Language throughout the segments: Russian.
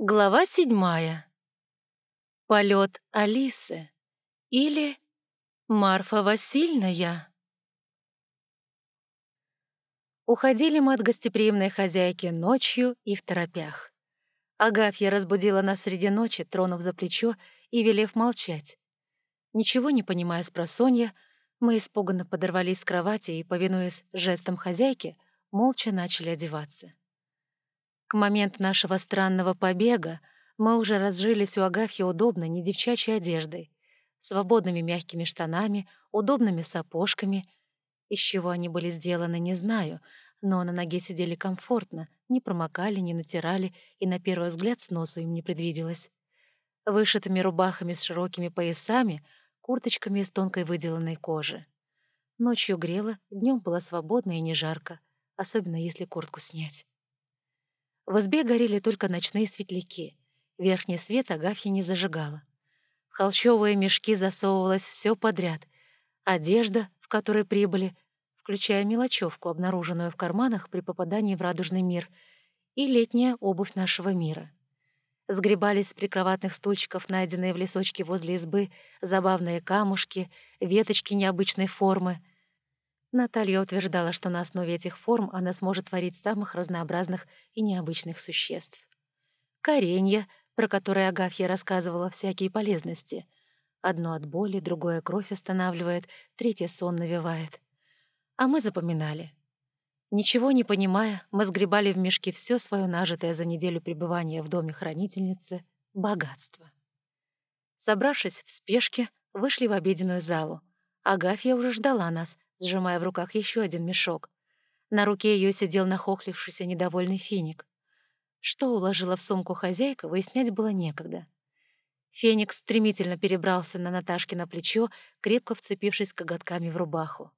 Глава седьмая. Полет Алисы. Или Марфа Васильевна. Уходили мы от гостеприимной хозяйки ночью и в торопях. Агафья разбудила нас среди ночи, тронув за плечо и велев молчать. Ничего не понимая с просонья, мы испуганно подорвались с кровати и, повинуясь жестам хозяйки, молча начали одеваться. К моменту нашего странного побега мы уже разжились у Агафьи удобной, не девчачьей одеждой, свободными мягкими штанами, удобными сапожками. Из чего они были сделаны, не знаю, но на ноге сидели комфортно, не промокали, не натирали, и на первый взгляд с носу им не предвиделось. Вышитыми рубахами с широкими поясами, курточками из тонкой выделанной кожи. Ночью грело, днем было свободно и не жарко, особенно если куртку снять. В избе горели только ночные светляки. Верхний свет Агафья не зажигала. В холщовые мешки засовывалось все подряд. Одежда, в которой прибыли, включая мелочевку, обнаруженную в карманах при попадании в радужный мир, и летняя обувь нашего мира. Сгребались с прикроватных стульчиков, найденные в лесочке возле избы, забавные камушки, веточки необычной формы — Наталья утверждала, что на основе этих форм она сможет творить самых разнообразных и необычных существ. Коренья, про которые Агафья рассказывала всякие полезности. Одно от боли, другое кровь останавливает, третье сон навевает. А мы запоминали. Ничего не понимая, мы сгребали в мешки все свое нажитое за неделю пребывания в доме хранительницы богатство. Собравшись в спешке, вышли в обеденную залу. Агафья уже ждала нас, сжимая в руках еще один мешок. На руке ее сидел нахохлившийся недовольный финик. Что уложила в сумку хозяйка, выяснять было некогда. Феникс стремительно перебрался на Наташкино плечо, крепко вцепившись коготками в рубаху.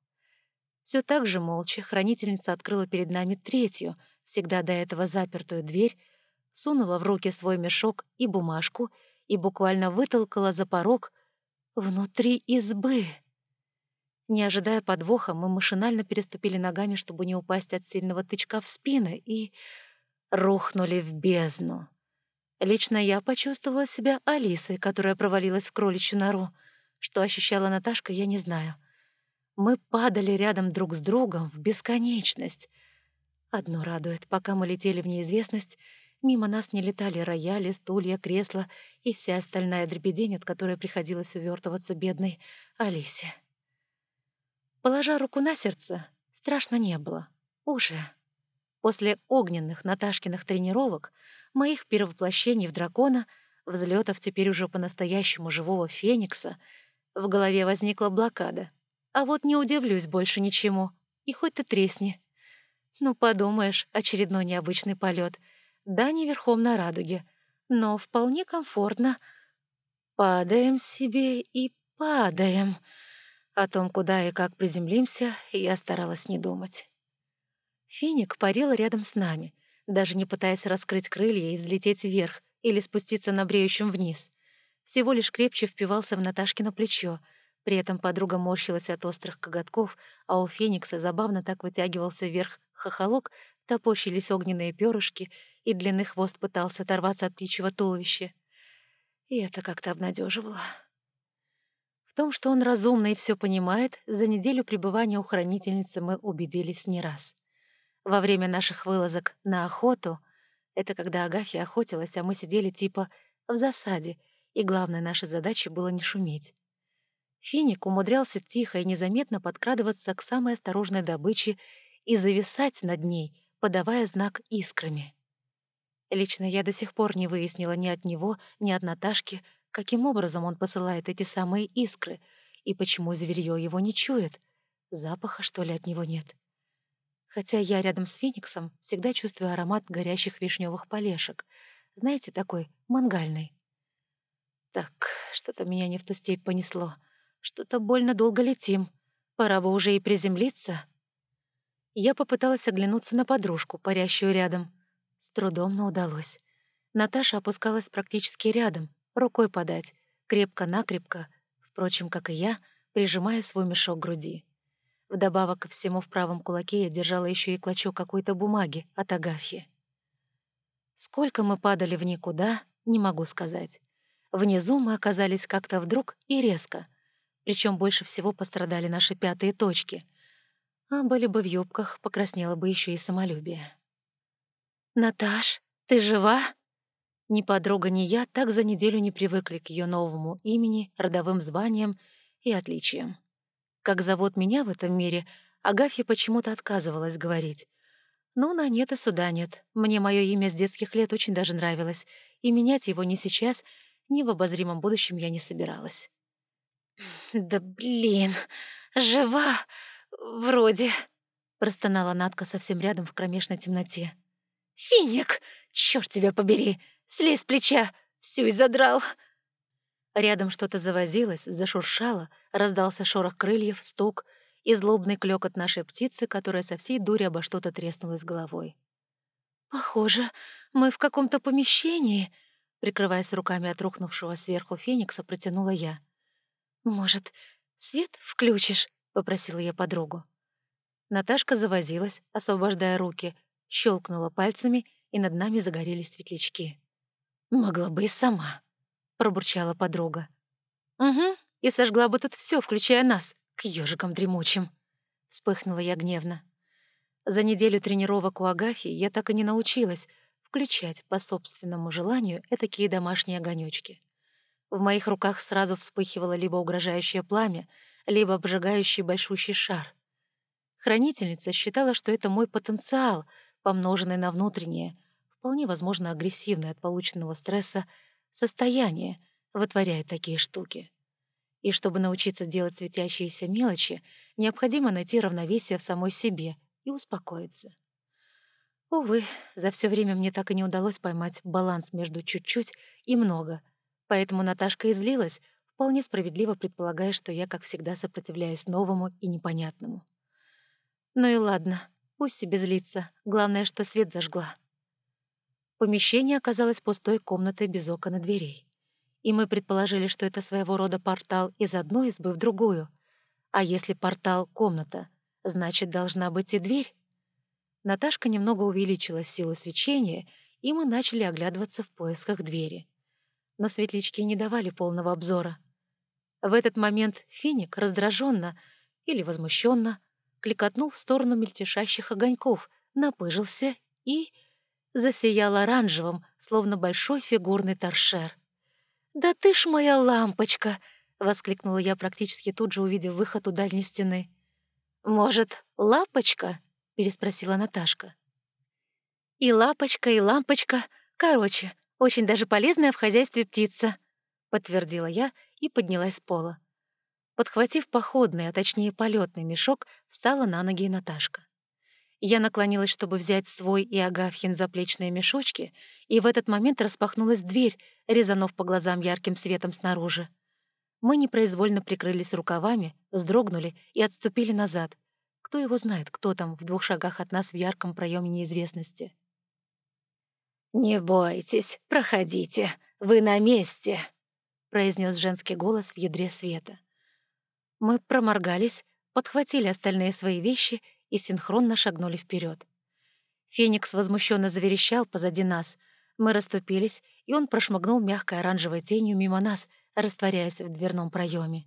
Все так же молча хранительница открыла перед нами третью, всегда до этого запертую дверь, сунула в руки свой мешок и бумажку и буквально вытолкала за порог внутри избы. Не ожидая подвоха, мы машинально переступили ногами, чтобы не упасть от сильного тычка в спины, и рухнули в бездну. Лично я почувствовала себя Алисой, которая провалилась в кроличью нору. Что ощущала Наташка, я не знаю. Мы падали рядом друг с другом в бесконечность. Одно радует, пока мы летели в неизвестность, мимо нас не летали рояли, стулья, кресла и вся остальная дребедень, от которой приходилось увертываться бедной Алисе. Положа руку на сердце, страшно не было. Уже. После огненных Наташкиных тренировок, моих перевоплощений в дракона, взлетов теперь уже по-настоящему живого феникса, в голове возникла блокада. А вот не удивлюсь больше ничему, и хоть ты тресни. Ну, подумаешь, очередной необычный полет. Да, не верхом на радуге, но вполне комфортно. Падаем себе и падаем — о том, куда и как приземлимся, я старалась не думать. Финик парил рядом с нами, даже не пытаясь раскрыть крылья и взлететь вверх или спуститься на бреющем вниз. Всего лишь крепче впивался в Наташкино плечо, при этом подруга морщилась от острых коготков, а у Феникса забавно так вытягивался вверх хохолок, топорщились огненные перышки, и длинный хвост пытался оторваться от птичьего туловища. И это как-то обнадеживало том, что он разумный и все понимает, за неделю пребывания у хранительницы мы убедились не раз. Во время наших вылазок на охоту, это когда Агафья охотилась, а мы сидели типа в засаде, и главной нашей задачей было не шуметь. Финик умудрялся тихо и незаметно подкрадываться к самой осторожной добыче и зависать над ней, подавая знак искрами. Лично я до сих пор не выяснила ни от него, ни от Наташки, Каким образом он посылает эти самые искры? И почему зверьё его не чует? Запаха, что ли, от него нет? Хотя я рядом с Фениксом всегда чувствую аромат горящих вишневых полешек. Знаете, такой, мангальный. Так, что-то меня не в ту степь понесло. Что-то больно долго летим. Пора бы уже и приземлиться. Я попыталась оглянуться на подружку, парящую рядом. С трудом, но удалось. Наташа опускалась практически рядом, рукой подать, крепко-накрепко, впрочем, как и я, прижимая свой мешок к груди. Вдобавок ко всему в правом кулаке я держала еще и клочок какой-то бумаги от Агафьи. Сколько мы падали в никуда, не могу сказать. Внизу мы оказались как-то вдруг и резко. Причем больше всего пострадали наши пятые точки. А были бы в юбках, покраснело бы еще и самолюбие. «Наташ, ты жива?» Ни подруга, ни я так за неделю не привыкли к ее новому имени, родовым званиям и отличиям. Как зовут меня в этом мире, Агафья почему-то отказывалась говорить. Ну, на нет и суда нет. Мне мое имя с детских лет очень даже нравилось, и менять его ни сейчас, ни в обозримом будущем я не собиралась. «Да блин, жива вроде», — простонала Натка совсем рядом в кромешной темноте. «Финик, черт тебя побери, слез с плеча, всю и задрал». Рядом что-то завозилось, зашуршало, раздался шорох крыльев, стук и злобный клёкот нашей птицы, которая со всей дури обо что-то треснулась головой. «Похоже, мы в каком-то помещении», — прикрываясь руками от рухнувшего сверху феникса, протянула я. «Может, свет включишь?» — попросила я подругу. Наташка завозилась, освобождая руки, щелкнула пальцами, и над нами загорелись светлячки. «Могла бы и сама», — пробурчала подруга. «Угу, и сожгла бы тут все, включая нас, к ежикам дремучим», — вспыхнула я гневно. За неделю тренировок у Агафьи я так и не научилась включать по собственному желанию этакие домашние огонёчки. В моих руках сразу вспыхивало либо угрожающее пламя, либо обжигающий большущий шар. Хранительница считала, что это мой потенциал, помноженный на внутреннее, вполне возможно агрессивное от полученного стресса, состояние вытворяет такие штуки. И чтобы научиться делать светящиеся мелочи, необходимо найти равновесие в самой себе и успокоиться. Увы, за все время мне так и не удалось поймать баланс между чуть-чуть и много, поэтому Наташка излилась, вполне справедливо предполагая, что я, как всегда, сопротивляюсь новому и непонятному. Ну и ладно, пусть себе злится, главное, что свет зажгла. Помещение оказалось пустой комнатой без окон и дверей. И мы предположили, что это своего рода портал из одной избы в другую. А если портал — комната, значит, должна быть и дверь. Наташка немного увеличила силу свечения, и мы начали оглядываться в поисках двери. Но светлячки не давали полного обзора. В этот момент финик раздраженно или возмущенно кликотнул в сторону мельтешащих огоньков, напыжился и засиял оранжевым, словно большой фигурный торшер. «Да ты ж моя лампочка!» — воскликнула я, практически тут же увидев выход у дальней стены. «Может, лапочка?» — переспросила Наташка. «И лапочка, и лампочка. Короче, очень даже полезная в хозяйстве птица», — подтвердила я и поднялась с пола. Подхватив походный, а точнее полетный мешок, встала на ноги Наташка. Я наклонилась, чтобы взять свой и Агафьин заплечные мешочки, и в этот момент распахнулась дверь, резанув по глазам ярким светом снаружи. Мы непроизвольно прикрылись рукавами, вздрогнули и отступили назад. Кто его знает, кто там в двух шагах от нас в ярком проеме неизвестности. «Не бойтесь, проходите, вы на месте», — произнес женский голос в ядре света. Мы проморгались, подхватили остальные свои вещи и синхронно шагнули вперед. Феникс возмущенно заверещал позади нас. Мы расступились, и он прошмыгнул мягкой оранжевой тенью мимо нас, растворяясь в дверном проеме.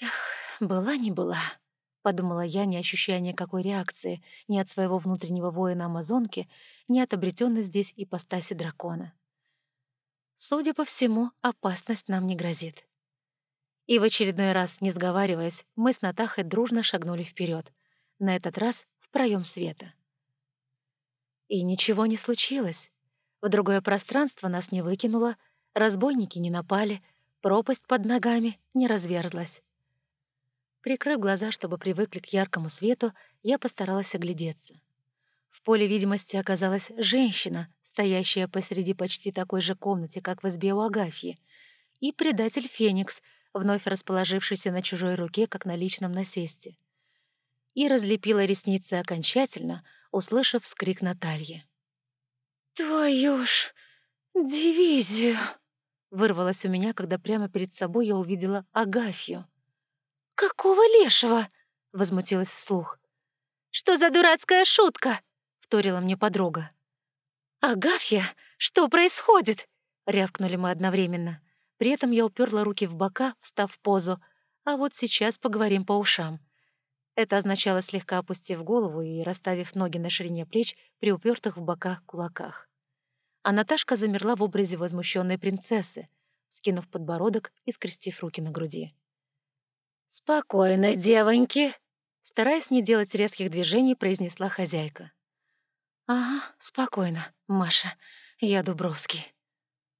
«Эх, была не была», — подумала я, не ощущая никакой реакции ни от своего внутреннего воина Амазонки, ни от обретенной здесь ипостаси дракона. Судя по всему, опасность нам не грозит. И в очередной раз, не сговариваясь, мы с Натахой дружно шагнули вперед, на этот раз в проем света. И ничего не случилось. В другое пространство нас не выкинуло, разбойники не напали, пропасть под ногами не разверзлась. Прикрыв глаза, чтобы привыкли к яркому свету, я постаралась оглядеться. В поле видимости оказалась женщина, стоящая посреди почти такой же комнаты, как в избе у Агафьи, и предатель Феникс, вновь расположившийся на чужой руке, как на личном насесте и разлепила ресницы окончательно, услышав скрик Натальи. «Твою ж дивизию!» вырвалось у меня, когда прямо перед собой я увидела Агафью. «Какого лешего?» — возмутилась вслух. «Что за дурацкая шутка?» — вторила мне подруга. «Агафья, что происходит?» — рявкнули мы одновременно. При этом я уперла руки в бока, встав в позу. А вот сейчас поговорим по ушам. Это означало слегка опустив голову и расставив ноги на ширине плеч при упертых в бока кулаках. А Наташка замерла в образе возмущенной принцессы, скинув подбородок и скрестив руки на груди. «Спокойно, девоньки!» Стараясь не делать резких движений, произнесла хозяйка. «Ага, спокойно, Маша. Я Дубровский».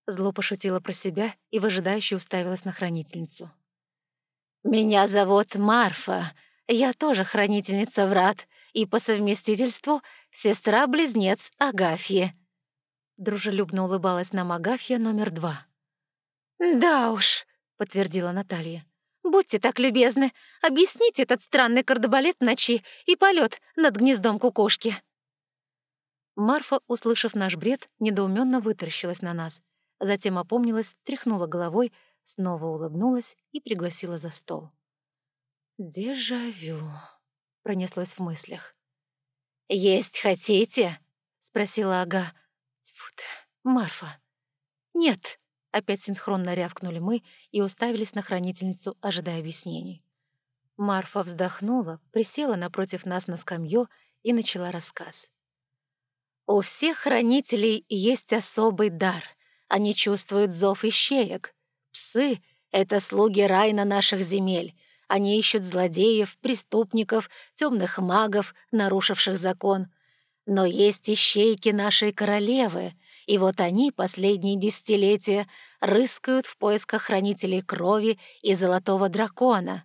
Зло пошутила про себя и выжидающе уставилась на хранительницу. «Меня зовут Марфа. Я тоже хранительница врат и по совместительству сестра-близнец Агафьи». Дружелюбно улыбалась нам Агафья номер два. «Да уж», — подтвердила Наталья. «Будьте так любезны, объясните этот странный кардебалет ночи и полет над гнездом кукушки». Марфа, услышав наш бред, недоуменно вытаращилась на нас, затем опомнилась, тряхнула головой, снова улыбнулась и пригласила за стол. «Дежавю», — пронеслось в мыслях. «Есть хотите?» — спросила Ага. Тьфу ты, Марфа. «Нет», — опять синхронно рявкнули мы и уставились на хранительницу, ожидая объяснений. Марфа вздохнула, присела напротив нас на скамью и начала рассказ. «У всех хранителей есть особый дар. Они чувствуют зов ищеек. Псы — это слуги Райна наших земель. Они ищут злодеев, преступников, темных магов, нарушивших закон. Но есть ищейки нашей королевы, и вот они последние десятилетия рыскают в поисках хранителей крови и золотого дракона.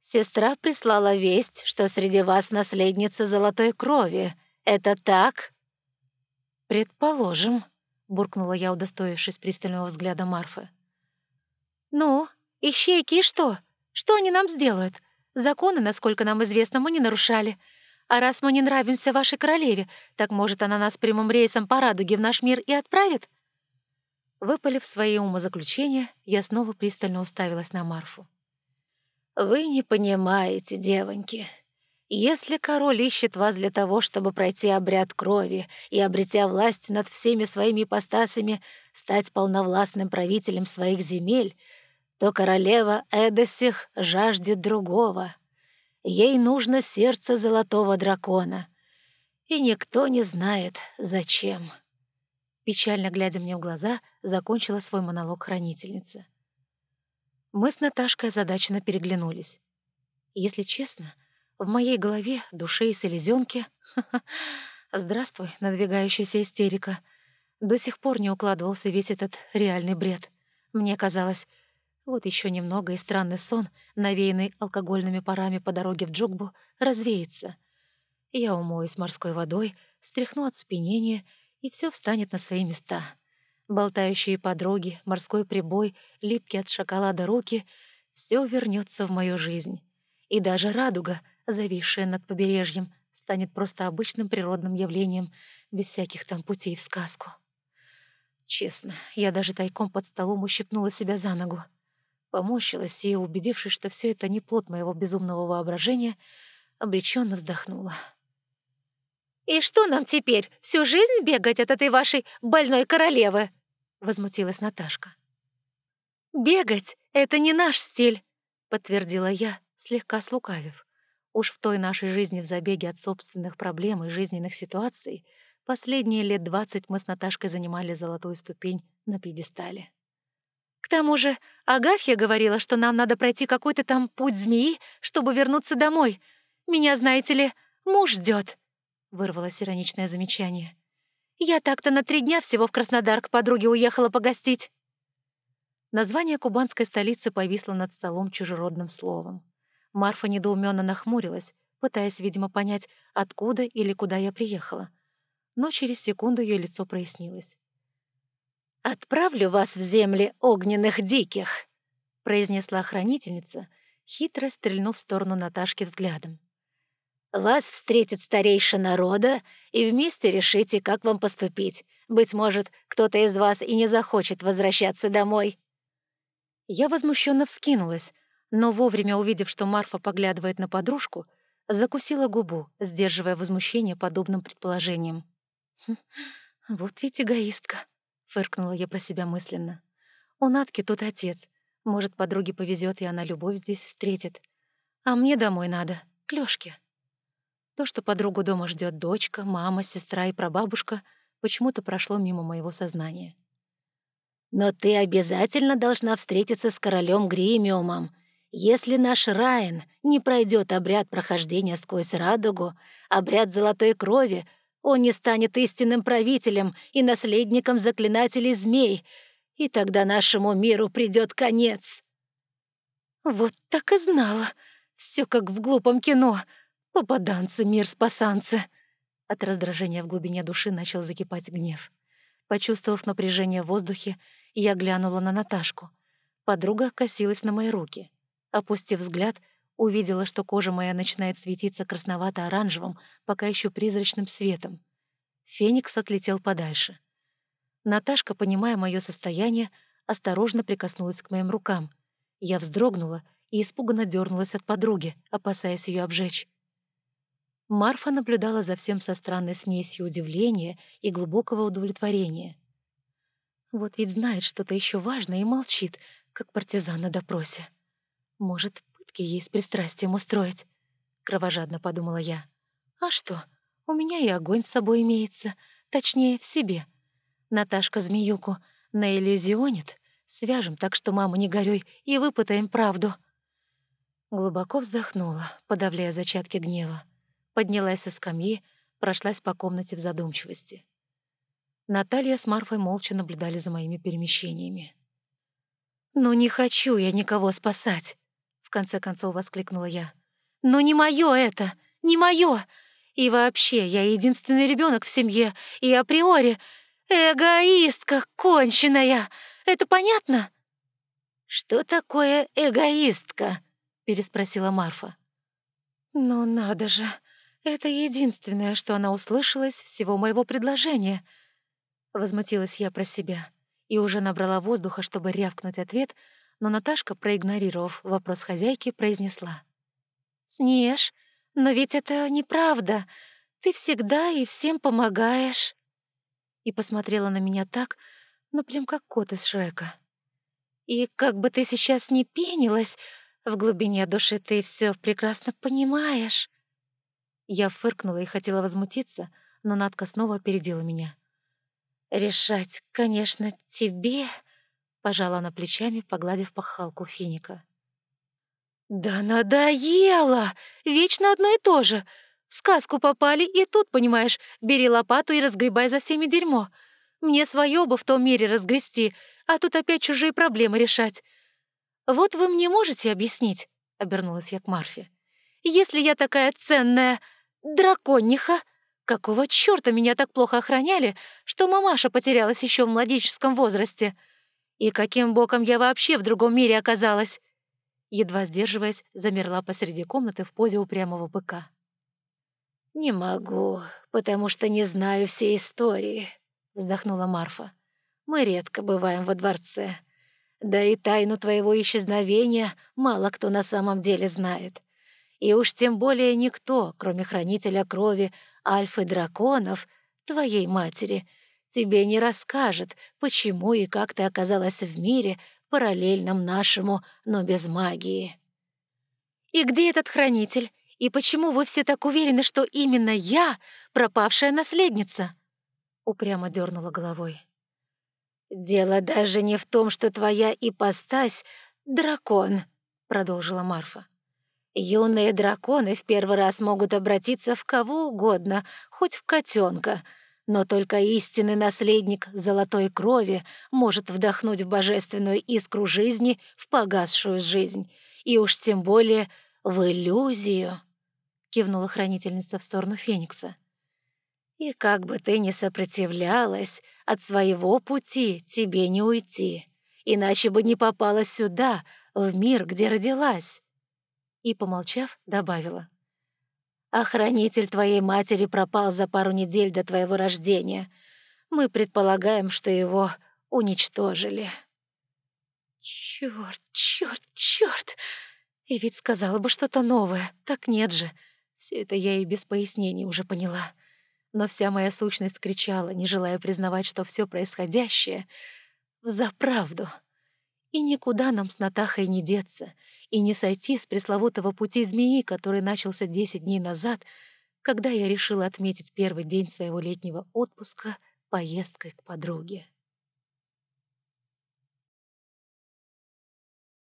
Сестра прислала весть, что среди вас наследница золотой крови. Это так? «Предположим», — буркнула я, удостоившись пристального взгляда Марфы. «Ну, ищейки что? Что они нам сделают? Законы, насколько нам известно, мы не нарушали. А раз мы не нравимся вашей королеве, так, может, она нас прямым рейсом по радуге в наш мир и отправит?» Выпалив свои умозаключения, я снова пристально уставилась на Марфу. «Вы не понимаете, девоньки. Если король ищет вас для того, чтобы пройти обряд крови и, обретя власть над всеми своими ипостасями, стать полновластным правителем своих земель, то королева Эдосих жаждет другого. Ей нужно сердце золотого дракона. И никто не знает, зачем. Печально глядя мне в глаза, закончила свой монолог хранительница. Мы с Наташкой озадаченно переглянулись. Если честно, в моей голове, душе и селезенке... Здравствуй, надвигающаяся истерика. До сих пор не укладывался весь этот реальный бред. Мне казалось, вот еще немного, и странный сон, навеянный алкогольными парами по дороге в Джугбу, развеется. Я умоюсь морской водой, стряхну от спинения, и все встанет на свои места. Болтающие подруги, морской прибой, липкие от шоколада руки — все вернется в мою жизнь. И даже радуга, зависшая над побережьем, станет просто обычным природным явлением, без всяких там путей в сказку. Честно, я даже тайком под столом ущипнула себя за ногу. Помощилась и, убедившись, что все это не плод моего безумного воображения, обреченно вздохнула. «И что нам теперь, всю жизнь бегать от этой вашей больной королевы?» — возмутилась Наташка. «Бегать — это не наш стиль», — подтвердила я, слегка слукавив. Уж в той нашей жизни в забеге от собственных проблем и жизненных ситуаций последние лет двадцать мы с Наташкой занимали золотую ступень на пьедестале. К тому же Агафья говорила, что нам надо пройти какой-то там путь змеи, чтобы вернуться домой. Меня, знаете ли, муж ждет. Вырвалось ироничное замечание. Я так-то на три дня всего в Краснодар к подруге уехала погостить. Название кубанской столицы повисло над столом чужеродным словом. Марфа недоуменно нахмурилась, пытаясь, видимо, понять, откуда или куда я приехала. Но через секунду ее лицо прояснилось. «Отправлю вас в земли огненных диких», — произнесла хранительница, хитро стрельнув в сторону Наташки взглядом. «Вас встретит старейшина рода, и вместе решите, как вам поступить. Быть может, кто-то из вас и не захочет возвращаться домой». Я возмущенно вскинулась, но вовремя увидев, что Марфа поглядывает на подружку, закусила губу, сдерживая возмущение подобным предположением. Хм, «Вот ведь эгоистка», — фыркнула я про себя мысленно. «У Натки тут отец. Может, подруге повезет, и она любовь здесь встретит. А мне домой надо, к Лёшке». То, что подругу дома ждет дочка, мама, сестра и прабабушка, почему-то прошло мимо моего сознания. «Но ты обязательно должна встретиться с королем Гримиумом. Если наш Райан не пройдет обряд прохождения сквозь радугу, обряд золотой крови, он не станет истинным правителем и наследником заклинателей змей, и тогда нашему миру придет конец». «Вот так и знала. Все как в глупом кино. Попаданцы, мир спасанцы!» От раздражения в глубине души начал закипать гнев. Почувствовав напряжение в воздухе, я глянула на Наташку. Подруга косилась на мои руки. Опустив взгляд, увидела, что кожа моя начинает светиться красновато-оранжевым, пока еще призрачным светом. Феникс отлетел подальше. Наташка, понимая мое состояние, осторожно прикоснулась к моим рукам. Я вздрогнула и испуганно дернулась от подруги, опасаясь ее обжечь. Марфа наблюдала за всем со странной смесью удивления и глубокого удовлетворения. Вот ведь знает что-то еще важное и молчит, как партизан на допросе. Может, пытки ей с пристрастием устроить? Кровожадно подумала я. А что, у меня и огонь с собой имеется, точнее, в себе. Наташка змеюку наиллюзионит, свяжем так, что мама не горюй, и выпытаем правду. Глубоко вздохнула, подавляя зачатки гнева поднялась со скамьи, прошлась по комнате в задумчивости. Наталья с Марфой молча наблюдали за моими перемещениями. «Ну не хочу я никого спасать!» — конце концов воскликнула я. «Ну не моё это! Не моё! И вообще, я единственный ребенок в семье, и априори эгоистка конченая! Это понятно?» «Что такое эгоистка?» — переспросила Марфа. «Ну надо же!» Это единственное, что она услышала из всего моего предложения. Возмутилась я про себя и уже набрала воздуха, чтобы рявкнуть ответ, но Наташка, проигнорировав вопрос хозяйки, произнесла. «Снеж, но ведь это неправда. Ты всегда и всем помогаешь». И посмотрела на меня так, ну прям как кот из Шрека. «И как бы ты сейчас ни пенилась, в глубине души ты все прекрасно понимаешь». Я фыркнула и хотела возмутиться, но Надка снова опередила меня. «Решать, конечно, тебе...» — пожала она плечами, погладив пахалку финика. «Да надоело! Вечно одно и то же! В сказку попали, и тут, понимаешь, бери лопату и разгребай за всеми дерьмо. Мне свое бы в том мире разгрести, а тут опять чужие проблемы решать. Вот вы мне можете объяснить?» — обернулась я к Марфе. «Если я такая ценная, «Дракониха! Какого чёрта меня так плохо охраняли, что мамаша потерялась ещё в младенческом возрасте? И каким боком я вообще в другом мире оказалась?» Едва сдерживаясь, замерла посреди комнаты в позе упрямого быка. «Не могу, потому что не знаю всей истории», — вздохнула Марфа. «Мы редко бываем во дворце. Да и тайну твоего исчезновения мало кто на самом деле знает. И уж тем более никто, кроме хранителя крови Альфы Драконов, твоей матери, тебе не расскажет, почему и как ты оказалась в мире, параллельном нашему, но без магии. «И где этот хранитель? И почему вы все так уверены, что именно я пропавшая наследница?» Упрямо дернула головой. «Дело даже не в том, что твоя ипостась — дракон», — продолжила Марфа. Юные драконы в первый раз могут обратиться в кого угодно, хоть в котенка, но только истинный наследник золотой крови может вдохнуть в божественную искру жизни в погасшую жизнь, и уж тем более в иллюзию, — кивнула хранительница в сторону Феникса. И как бы ты ни сопротивлялась, от своего пути тебе не уйти, иначе бы не попала сюда, в мир, где родилась и, помолчав, добавила. «Охранитель твоей матери пропал за пару недель до твоего рождения. Мы предполагаем, что его уничтожили». «Чёрт, чёрт, чёрт! И ведь сказала бы что-то новое. Так нет же. Все это я и без пояснений уже поняла. Но вся моя сущность кричала, не желая признавать, что все происходящее — взаправду. И никуда нам с Натахой не деться, и не сойти с пресловутого пути змеи, который начался десять дней назад, когда я решила отметить первый день своего летнего отпуска поездкой к подруге.